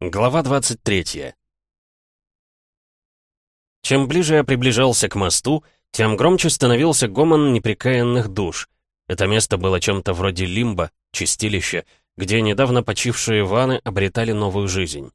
Глава 23 Чем ближе я приближался к мосту, тем громче становился гомон неприкаянных душ. Это место было чем-то вроде лимба, чистилища, где недавно почившие ваны обретали новую жизнь.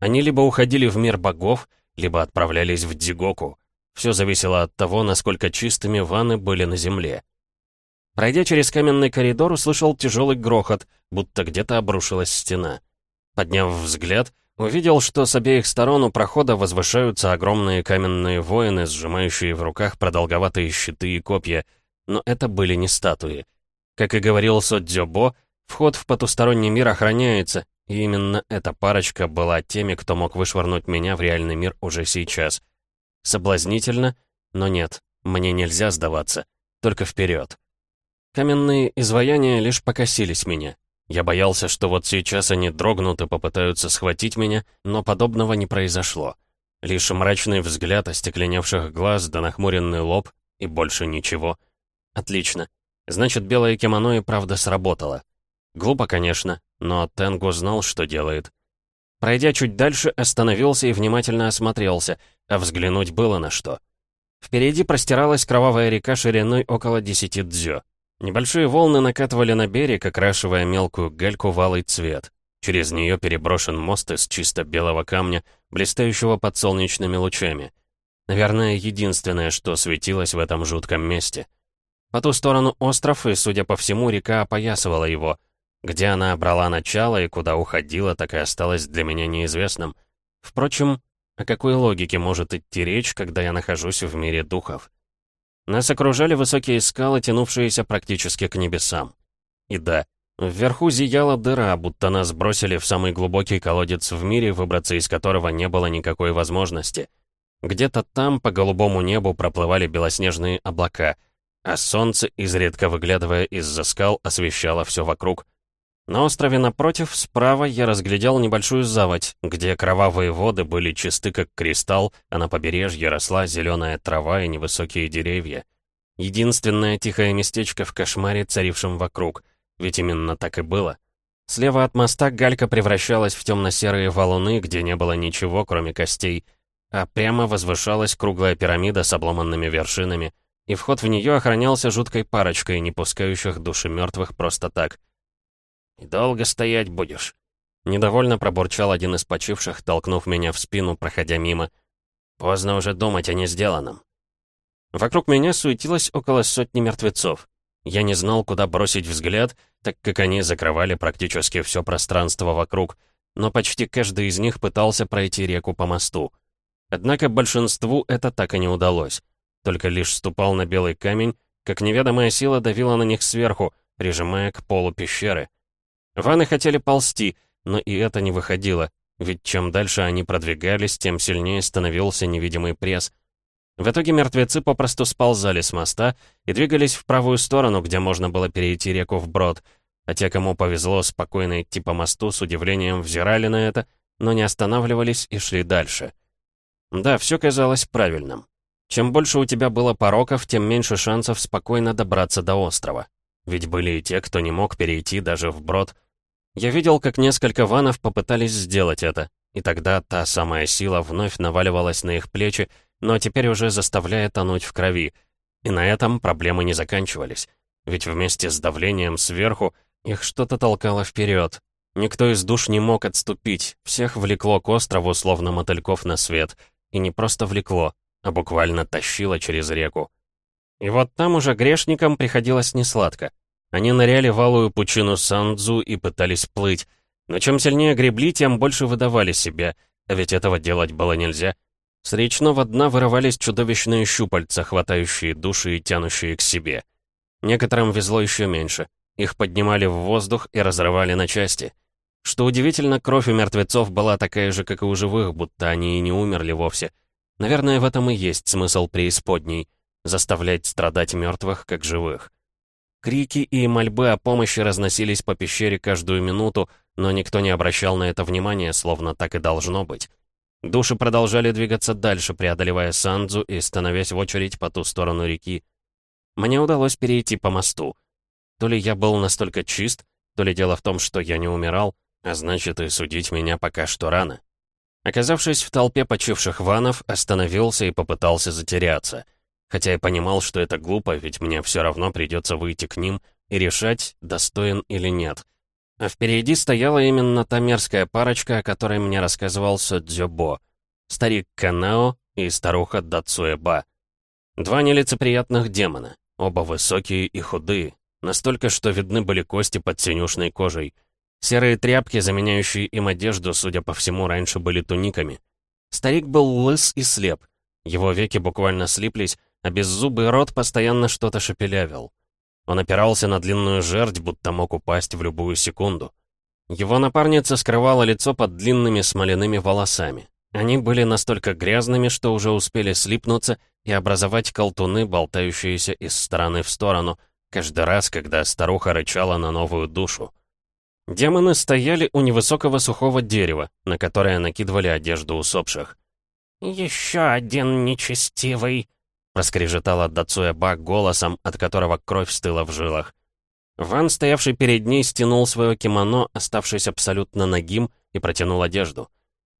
Они либо уходили в мир богов, либо отправлялись в Дзигоку. Все зависело от того, насколько чистыми ваны были на земле. Пройдя через каменный коридор, услышал тяжелый грохот, будто где-то обрушилась стена. Подняв взгляд, увидел, что с обеих сторон у прохода возвышаются огромные каменные воины, сжимающие в руках продолговатые щиты и копья, но это были не статуи. Как и говорил Содзёбо, вход в потусторонний мир охраняется, и именно эта парочка была теми, кто мог вышвырнуть меня в реальный мир уже сейчас. Соблазнительно, но нет, мне нельзя сдаваться, только вперед. Каменные изваяния лишь покосились меня. Я боялся, что вот сейчас они дрогнут и попытаются схватить меня, но подобного не произошло. Лишь мрачный взгляд остекленевших глаз да нахмуренный лоб, и больше ничего. Отлично. Значит, белое кимоно и правда сработало. Глупо, конечно, но Тенгу знал, что делает. Пройдя чуть дальше, остановился и внимательно осмотрелся, а взглянуть было на что. Впереди простиралась кровавая река шириной около десяти дзё. Небольшие волны накатывали на берег, окрашивая мелкую гальку в алый цвет. Через нее переброшен мост из чисто белого камня, блистающего под солнечными лучами. Наверное, единственное, что светилось в этом жутком месте. По ту сторону остров, и, судя по всему, река опоясывала его. Где она брала начало и куда уходила, так и осталось для меня неизвестным. Впрочем, о какой логике может идти речь, когда я нахожусь в мире духов? Нас окружали высокие скалы, тянувшиеся практически к небесам. И да, вверху зияла дыра, будто нас бросили в самый глубокий колодец в мире, выбраться из которого не было никакой возможности. Где-то там по голубому небу проплывали белоснежные облака, а солнце, изредка выглядывая из-за скал, освещало все вокруг. На острове напротив, справа, я разглядел небольшую заводь, где кровавые воды были чисты как кристалл, а на побережье росла зеленая трава и невысокие деревья. Единственное тихое местечко в кошмаре, царившем вокруг. Ведь именно так и было. Слева от моста галька превращалась в темно-серые валуны, где не было ничего, кроме костей, а прямо возвышалась круглая пирамида с обломанными вершинами, и вход в нее охранялся жуткой парочкой, не пускающих души мертвых просто так — «И долго стоять будешь?» Недовольно пробурчал один из почивших, толкнув меня в спину, проходя мимо. «Поздно уже думать о несделанном». Вокруг меня суетилось около сотни мертвецов. Я не знал, куда бросить взгляд, так как они закрывали практически все пространство вокруг, но почти каждый из них пытался пройти реку по мосту. Однако большинству это так и не удалось. Только лишь ступал на белый камень, как неведомая сила давила на них сверху, прижимая к полу пещеры. Ваны хотели ползти, но и это не выходило, ведь чем дальше они продвигались, тем сильнее становился невидимый пресс. В итоге мертвецы попросту сползали с моста и двигались в правую сторону, где можно было перейти реку вброд, а те, кому повезло спокойно идти по мосту, с удивлением взирали на это, но не останавливались и шли дальше. Да, все казалось правильным. Чем больше у тебя было пороков, тем меньше шансов спокойно добраться до острова. Ведь были и те, кто не мог перейти даже вброд. Я видел, как несколько ванов попытались сделать это, и тогда та самая сила вновь наваливалась на их плечи, но теперь уже заставляя тонуть в крови. И на этом проблемы не заканчивались. Ведь вместе с давлением сверху их что-то толкало вперед. Никто из душ не мог отступить, всех влекло к острову, словно мотыльков на свет. И не просто влекло, а буквально тащило через реку. И вот там уже грешникам приходилось несладко. Они ныряли в алую пучину Сандзу и пытались плыть. Но чем сильнее гребли, тем больше выдавали себя, а ведь этого делать было нельзя. С речного дна вырывались чудовищные щупальца, хватающие души и тянущие к себе. Некоторым везло еще меньше. Их поднимали в воздух и разрывали на части. Что удивительно, кровь у мертвецов была такая же, как и у живых, будто они и не умерли вовсе. Наверное, в этом и есть смысл преисподней — заставлять страдать мертвых, как живых. Крики и мольбы о помощи разносились по пещере каждую минуту, но никто не обращал на это внимания, словно так и должно быть. Души продолжали двигаться дальше, преодолевая Сандзу и становясь в очередь по ту сторону реки. Мне удалось перейти по мосту. То ли я был настолько чист, то ли дело в том, что я не умирал, а значит и судить меня пока что рано. Оказавшись в толпе почивших ванов, остановился и попытался затеряться. Хотя я понимал, что это глупо, ведь мне все равно придется выйти к ним и решать, достоин или нет. А впереди стояла именно та мерзкая парочка, о которой мне рассказывал Содзёбо. Старик Канао и старуха Дацуэба. Два нелицеприятных демона, оба высокие и худые, настолько, что видны были кости под синюшной кожей. Серые тряпки, заменяющие им одежду, судя по всему, раньше были туниками. Старик был лыс и слеп. Его веки буквально слиплись, а беззубый рот постоянно что-то шепелявил. Он опирался на длинную жердь, будто мог упасть в любую секунду. Его напарница скрывала лицо под длинными смоляными волосами. Они были настолько грязными, что уже успели слипнуться и образовать колтуны, болтающиеся из стороны в сторону, каждый раз, когда старуха рычала на новую душу. Демоны стояли у невысокого сухого дерева, на которое накидывали одежду усопших. «Еще один нечестивый!» — проскрежетала Дацуя Бак голосом, от которого кровь стыла в жилах. Ван, стоявший перед ней, стянул свое кимоно, оставшись абсолютно нагим, и протянул одежду.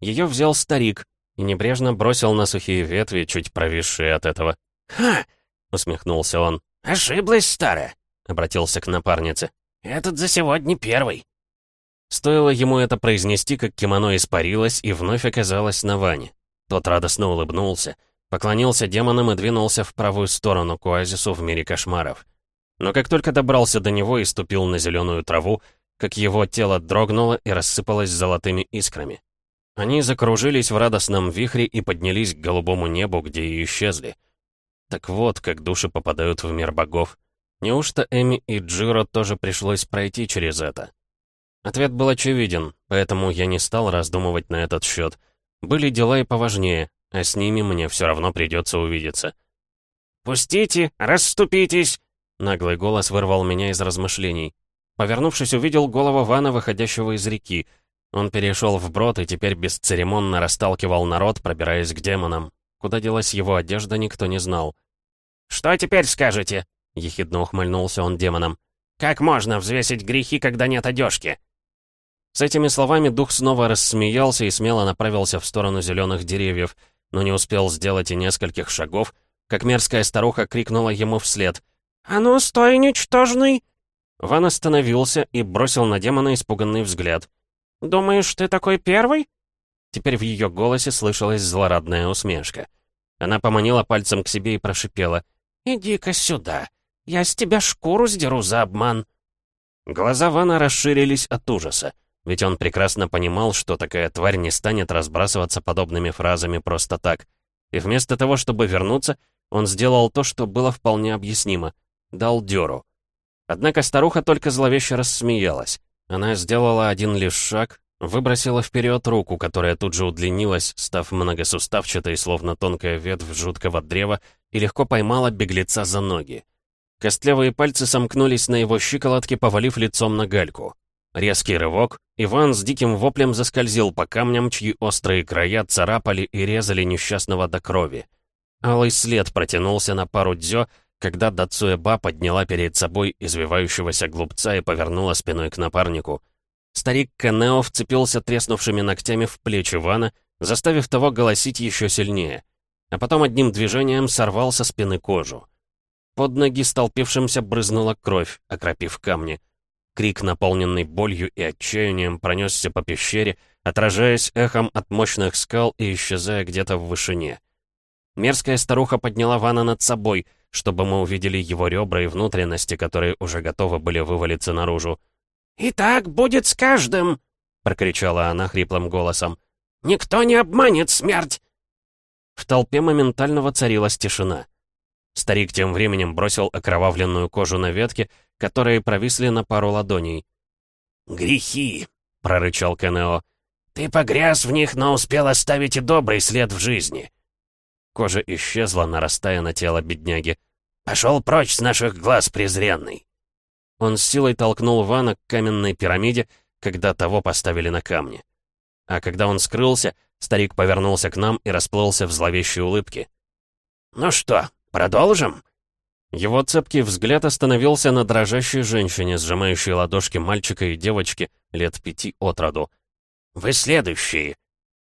Ее взял старик и небрежно бросил на сухие ветви, чуть провисшие от этого. «Ха!» — усмехнулся он. «Ошиблась, старая!» — обратился к напарнице. «Этот за сегодня первый!» Стоило ему это произнести, как кимоно испарилось и вновь оказалось на Ване. Тот радостно улыбнулся, поклонился демонам и двинулся в правую сторону к оазису в мире кошмаров. Но как только добрался до него и ступил на зеленую траву, как его тело дрогнуло и рассыпалось золотыми искрами. Они закружились в радостном вихре и поднялись к голубому небу, где и исчезли. Так вот, как души попадают в мир богов. Неужто Эми и Джиро тоже пришлось пройти через это? Ответ был очевиден, поэтому я не стал раздумывать на этот счет. Были дела и поважнее, а с ними мне все равно придется увидеться. «Пустите! Расступитесь!» Наглый голос вырвал меня из размышлений. Повернувшись, увидел голову Вана, выходящего из реки. Он перешел вброд и теперь бесцеремонно расталкивал народ, пробираясь к демонам. Куда делась его одежда, никто не знал. «Что теперь скажете?» — ехидно ухмыльнулся он демоном. «Как можно взвесить грехи, когда нет одежки?» С этими словами дух снова рассмеялся и смело направился в сторону зеленых деревьев, но не успел сделать и нескольких шагов, как мерзкая старуха крикнула ему вслед. «А ну, стой, ничтожный!» Ван остановился и бросил на демона испуганный взгляд. «Думаешь, ты такой первый?» Теперь в ее голосе слышалась злорадная усмешка. Она поманила пальцем к себе и прошипела. «Иди-ка сюда. Я с тебя шкуру сдеру за обман». Глаза Вана расширились от ужаса. Ведь он прекрасно понимал, что такая тварь не станет разбрасываться подобными фразами просто так. И вместо того, чтобы вернуться, он сделал то, что было вполне объяснимо. Дал дёру. Однако старуха только зловеще рассмеялась. Она сделала один лишь шаг, выбросила вперед руку, которая тут же удлинилась, став многосуставчатой, словно тонкая ветвь жуткого древа, и легко поймала беглеца за ноги. Костлявые пальцы сомкнулись на его щиколотке, повалив лицом на гальку. Резкий рывок, Иван с диким воплем заскользил по камням, чьи острые края царапали и резали несчастного до крови. Алый след протянулся на пару дзё, когда Дацуэба подняла перед собой извивающегося глупца и повернула спиной к напарнику. Старик Канео вцепился треснувшими ногтями в плечи Ивана, заставив того голосить еще сильнее. А потом одним движением сорвал со спины кожу. Под ноги столпившимся брызнула кровь, окропив камни. Крик, наполненный болью и отчаянием, пронесся по пещере, отражаясь эхом от мощных скал и исчезая где-то в вышине. Мерзкая старуха подняла Вана над собой, чтобы мы увидели его ребра и внутренности, которые уже готовы были вывалиться наружу. «И так будет с каждым!» — прокричала она хриплым голосом. «Никто не обманет смерть!» В толпе моментально воцарилась тишина. Старик тем временем бросил окровавленную кожу на ветки, которые провисли на пару ладоней. «Грехи!» — прорычал Кенео. «Ты погряз в них, но успел оставить и добрый след в жизни». Кожа исчезла, нарастая на тело бедняги. «Пошел прочь с наших глаз, презренный!» Он с силой толкнул Вана к каменной пирамиде, когда того поставили на камни. А когда он скрылся, старик повернулся к нам и расплылся в зловещей улыбке. «Ну что, продолжим?» Его цепкий взгляд остановился на дрожащей женщине, сжимающей ладошки мальчика и девочки, лет пяти от роду. «Вы следующие!»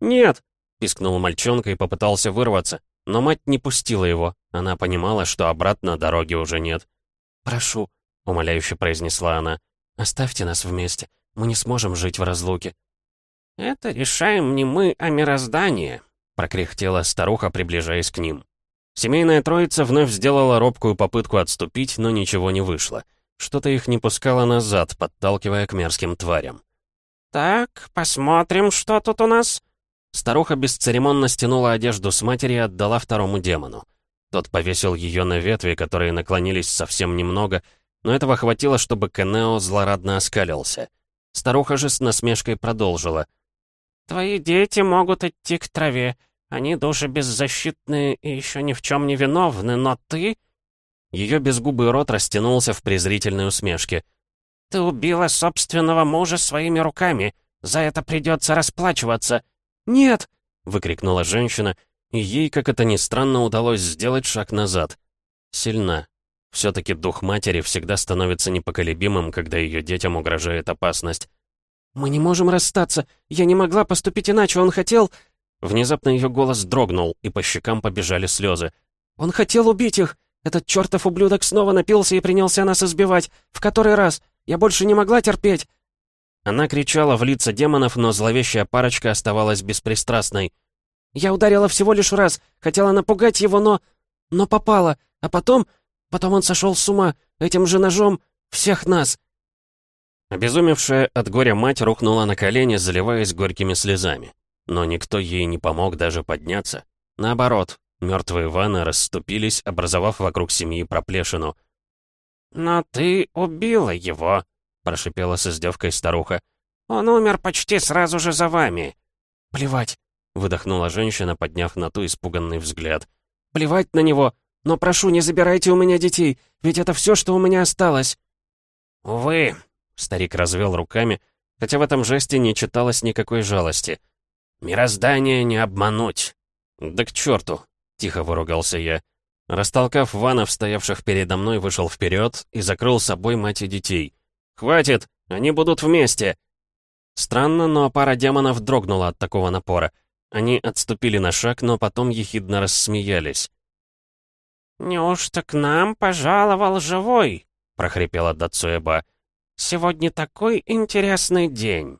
«Нет!» — пискнул мальчонка и попытался вырваться, но мать не пустила его. Она понимала, что обратно дороги уже нет. «Прошу», — умоляюще произнесла она, — «оставьте нас вместе. Мы не сможем жить в разлуке». «Это решаем не мы, а мироздание», — прокряхтела старуха, приближаясь к ним. Семейная троица вновь сделала робкую попытку отступить, но ничего не вышло. Что-то их не пускало назад, подталкивая к мерзким тварям. «Так, посмотрим, что тут у нас», Старуха бесцеремонно стянула одежду с матери и отдала второму демону. Тот повесил ее на ветви, которые наклонились совсем немного, но этого хватило, чтобы Кенео злорадно оскалился. Старуха же с насмешкой продолжила. «Твои дети могут идти к траве. Они души беззащитные и еще ни в чем не виновны, но ты...» Ее безгубый рот растянулся в презрительной усмешке. «Ты убила собственного мужа своими руками. За это придется расплачиваться. «Нет!» — выкрикнула женщина, и ей, как это ни странно, удалось сделать шаг назад. Сильна. Все-таки дух матери всегда становится непоколебимым, когда ее детям угрожает опасность. «Мы не можем расстаться! Я не могла поступить иначе, он хотел...» Внезапно ее голос дрогнул, и по щекам побежали слезы. «Он хотел убить их! Этот чертов ублюдок снова напился и принялся нас избивать! В который раз? Я больше не могла терпеть! Она кричала в лица демонов, но зловещая парочка оставалась беспристрастной. «Я ударила всего лишь раз, хотела напугать его, но... но попала. А потом... потом он сошел с ума, этим же ножом всех нас». Обезумевшая от горя мать рухнула на колени, заливаясь горькими слезами. Но никто ей не помог даже подняться. Наоборот, мертвые ванны расступились, образовав вокруг семьи проплешину. «Но ты убила его», прошипела с издевкой старуха. «Он умер почти сразу же за вами». «Плевать», — выдохнула женщина, подняв на ту испуганный взгляд. «Плевать на него, но прошу, не забирайте у меня детей, ведь это все, что у меня осталось». «Увы», — старик развел руками, хотя в этом жесте не читалось никакой жалости. «Мироздание не обмануть». «Да к черту!» — тихо выругался я. Растолкав ванов, стоявших передо мной, вышел вперед и закрыл собой мать и детей. «Хватит! Они будут вместе!» Странно, но пара демонов дрогнула от такого напора. Они отступили на шаг, но потом ехидно рассмеялись. «Неужто к нам пожаловал живой?» — прохрипела Дацуэба. «Сегодня такой интересный день».